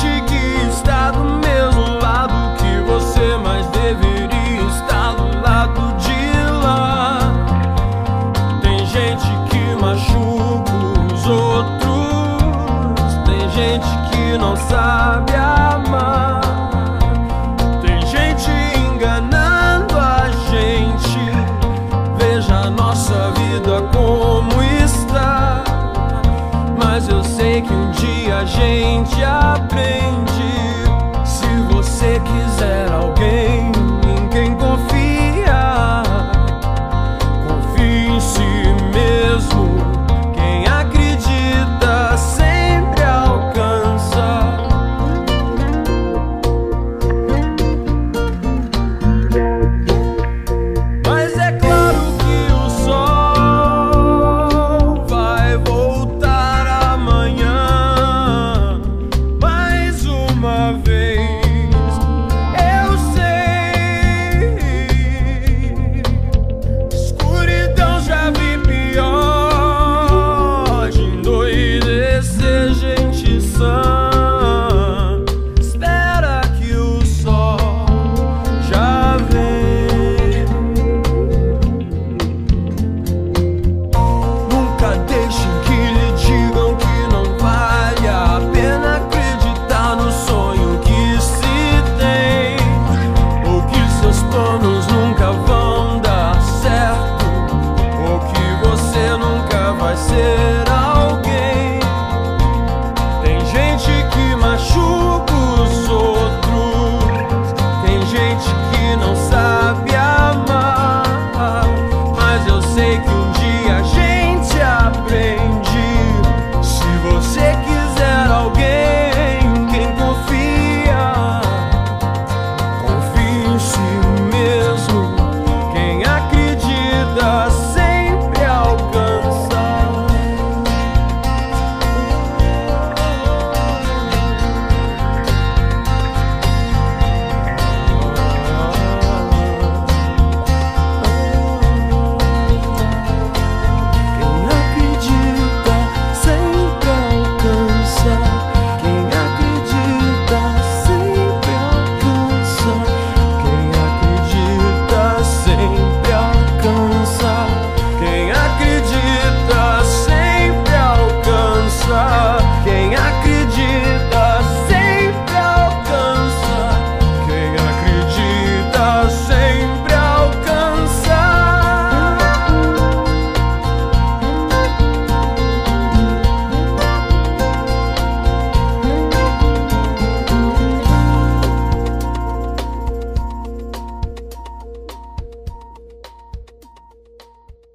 que está do meu lado que você mais deveria estar do lado de lá. Tem gente que machuca os outros. Tem gente que não sabe amar. gente aprende.